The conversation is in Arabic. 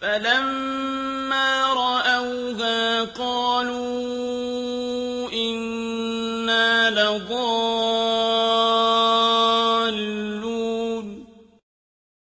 فَلَمَّا رَأَوْهَا قَالُوا إِنَّا لَضَالُّونَ